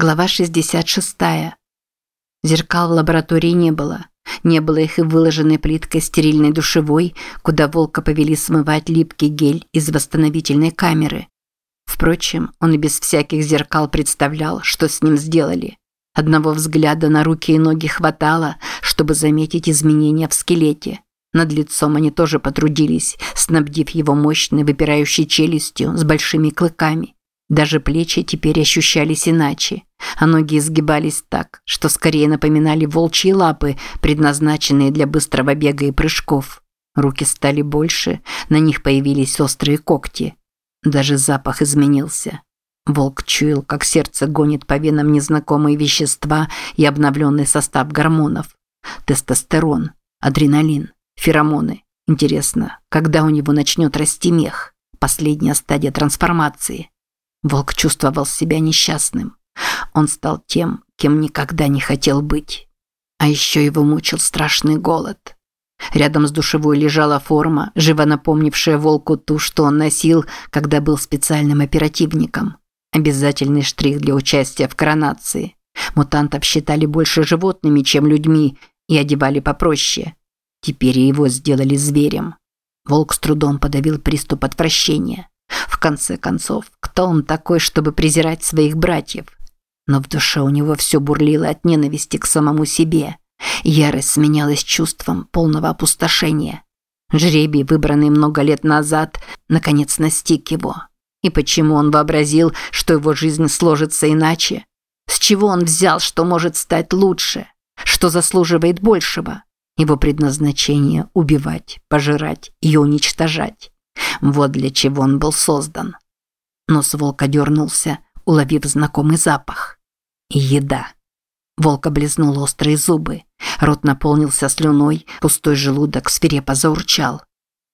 Глава 66. Зеркал в лаборатории не было. Не было их и выложенной плиткой стерильной душевой, куда волка повели смывать липкий гель из восстановительной камеры. Впрочем, он и без всяких зеркал представлял, что с ним сделали. Одного взгляда на руки и ноги хватало, чтобы заметить изменения в скелете. Над лицом они тоже потрудились, снабдив его мощной выпирающей челюстью с большими клыками. Даже плечи теперь ощущались иначе, а ноги изгибались так, что скорее напоминали волчьи лапы, предназначенные для быстрого бега и прыжков. Руки стали больше, на них появились острые когти. Даже запах изменился. Волк чуял, как сердце гонит по венам незнакомые вещества и обновленный состав гормонов. Тестостерон, адреналин, феромоны. Интересно, когда у него начнет расти мех? Последняя стадия трансформации. Волк чувствовал себя несчастным. Он стал тем, кем никогда не хотел быть. А еще его мучил страшный голод. Рядом с душевой лежала форма, живо напомнившая волку ту, что он носил, когда был специальным оперативником. Обязательный штрих для участия в коронации. Мутантов считали больше животными, чем людьми, и одевали попроще. Теперь его сделали зверем. Волк с трудом подавил приступ отвращения. В конце концов, кто он такой, чтобы презирать своих братьев? Но в душе у него все бурлило от ненависти к самому себе. Ярость сменялась чувством полного опустошения. Жребий, выбранный много лет назад, наконец настиг его. И почему он вообразил, что его жизнь сложится иначе? С чего он взял, что может стать лучше? Что заслуживает большего? Его предназначение – убивать, пожирать и уничтожать. Вот для чего он был создан. Нос волка дернулся, уловив знакомый запах. Еда. Волк облизнул острые зубы. Рот наполнился слюной, пустой желудок свирепо заурчал.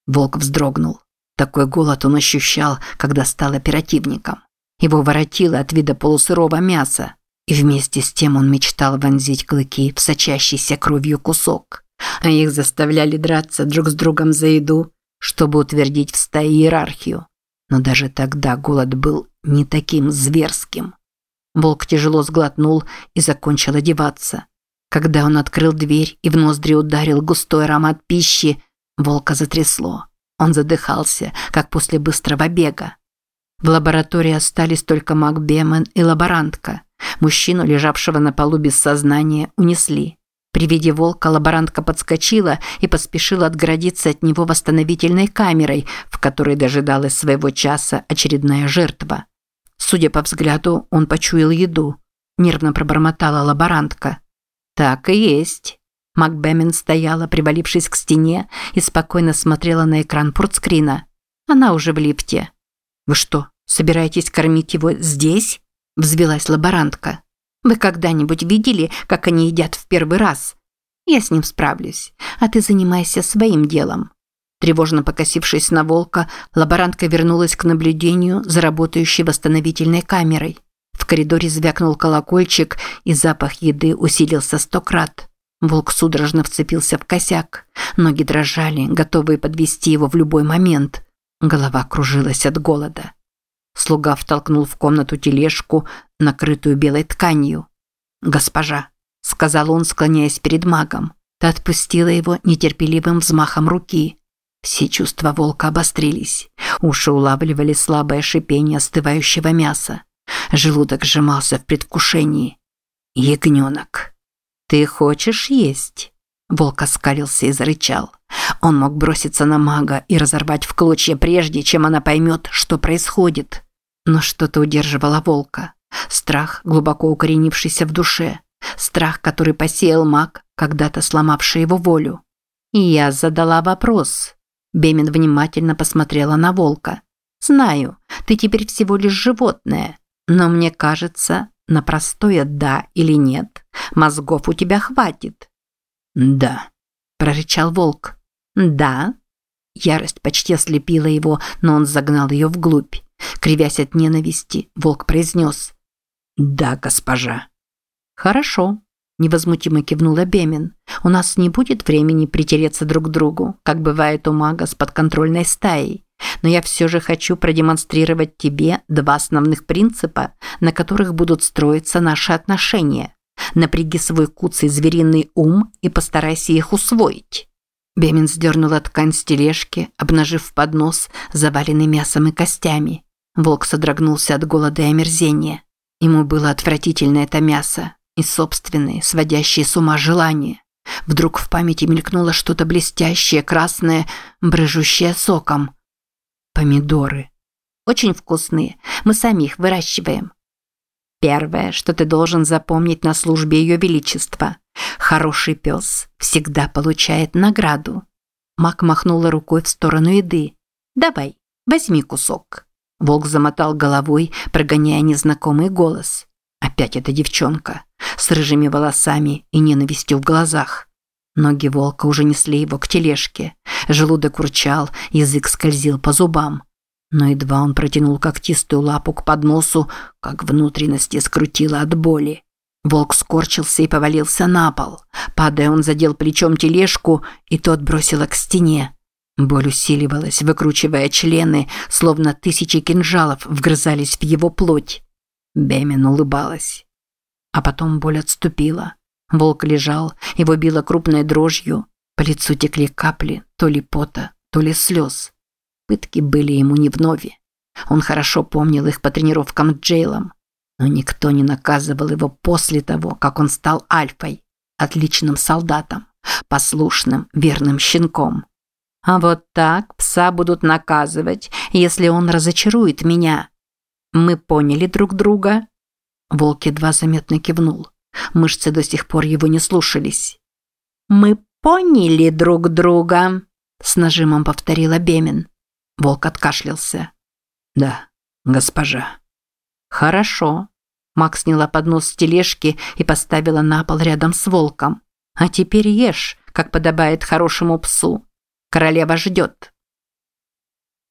Волк вздрогнул. Такой голод он ощущал, когда стал оперативником. Его воротило от вида полусырого мяса, и вместе с тем он мечтал вонзить клыки в сочащийся кровью кусок. А их заставляли драться друг с другом за еду, чтобы утвердить в стае иерархию. Но даже тогда голод был не таким зверским. Волк тяжело сглотнул и закончил одеваться. Когда он открыл дверь и в ноздри ударил густой аромат пищи, волка затрясло. Он задыхался, как после быстрого бега. В лаборатории остались только Мак Бемен и лаборантка. Мужчину, лежавшего на полу без сознания, унесли. При виде волка лаборантка подскочила и поспешила отгородиться от него восстановительной камерой, в которой дожидалась своего часа очередная жертва. Судя по взгляду, он почуял еду. Нервно пробормотала лаборантка. «Так и есть». Макбемен стояла, привалившись к стене, и спокойно смотрела на экран портскрина. Она уже в лифте. «Вы что, собираетесь кормить его здесь?» – взвелась лаборантка. Вы когда-нибудь видели, как они едят в первый раз? Я с ним справлюсь, а ты занимайся своим делом. Тревожно покосившись на волка, лаборантка вернулась к наблюдению за работающей восстановительной камерой. В коридоре звякнул колокольчик, и запах еды усилился сто крат. Волк судорожно вцепился в косяк. Ноги дрожали, готовые подвести его в любой момент. Голова кружилась от голода. Слуга втолкнул в комнату тележку, накрытую белой тканью. «Госпожа», – сказал он, склоняясь перед магом. Та отпустила его нетерпеливым взмахом руки. Все чувства волка обострились. Уши улавливали слабое шипение остывающего мяса. Желудок сжимался в предвкушении. «Ягненок, ты хочешь есть?» Волк оскалился и зарычал. Он мог броситься на мага и разорвать в клочья прежде, чем она поймет, что происходит. Но что-то удерживало волка. Страх, глубоко укоренившийся в душе. Страх, который посеял маг, когда-то сломавший его волю. И я задала вопрос. Бемин внимательно посмотрела на волка. «Знаю, ты теперь всего лишь животное, но мне кажется, на простое «да» или «нет» мозгов у тебя хватит». «Да», – прорычал волк. «Да?» Ярость почти ослепила его, но он загнал ее вглубь. Кривясь от ненависти, волк произнес «Да, госпожа». «Хорошо», – невозмутимо кивнула Бемин. «У нас не будет времени притереться друг к другу, как бывает у мага с подконтрольной стаей. но я все же хочу продемонстрировать тебе два основных принципа, на которых будут строиться наши отношения. Напряги свой куцый звериный ум и постарайся их усвоить». Бемин сдернула ткань с тележки, обнажив поднос, заваленный мясом и костями. Волк содрогнулся от голода и омерзения. Ему было отвратительно это мясо и собственные, сводящие с ума желания. Вдруг в памяти мелькнуло что-то блестящее, красное, брыжущее соком. Помидоры. Очень вкусные. Мы сами их выращиваем. Первое, что ты должен запомнить на службе Ее Величества. Хороший пес всегда получает награду. Мак махнула рукой в сторону еды. «Давай, возьми кусок». Волк замотал головой, прогоняя незнакомый голос. Опять эта девчонка с рыжими волосами и ненавистью в глазах. Ноги волка уже несли его к тележке. Желудок урчал, язык скользил по зубам. Но едва он протянул когтистую лапу к подносу, как внутренности скрутило от боли. Волк скорчился и повалился на пол. Падая, он задел плечом тележку, и тот бросило к стене. Боль усиливалась, выкручивая члены, словно тысячи кинжалов вгрызались в его плоть. Бемен улыбалась. А потом боль отступила. Волк лежал, его било крупной дрожью. По лицу текли капли, то ли пота, то ли слез. Пытки были ему не вновь. Он хорошо помнил их по тренировкам с Джейлом. Но никто не наказывал его после того, как он стал альфой, отличным солдатом, послушным, верным щенком. А вот так пса будут наказывать, если он разочарует меня. Мы поняли друг друга?» Волк едва заметно кивнул. Мышцы до сих пор его не слушались. «Мы поняли друг друга», – с нажимом повторила Бемин. Волк откашлялся. «Да, госпожа». «Хорошо». Макс сняла поднос с тележки и поставила на пол рядом с волком. «А теперь ешь, как подобает хорошему псу. Королева ждет».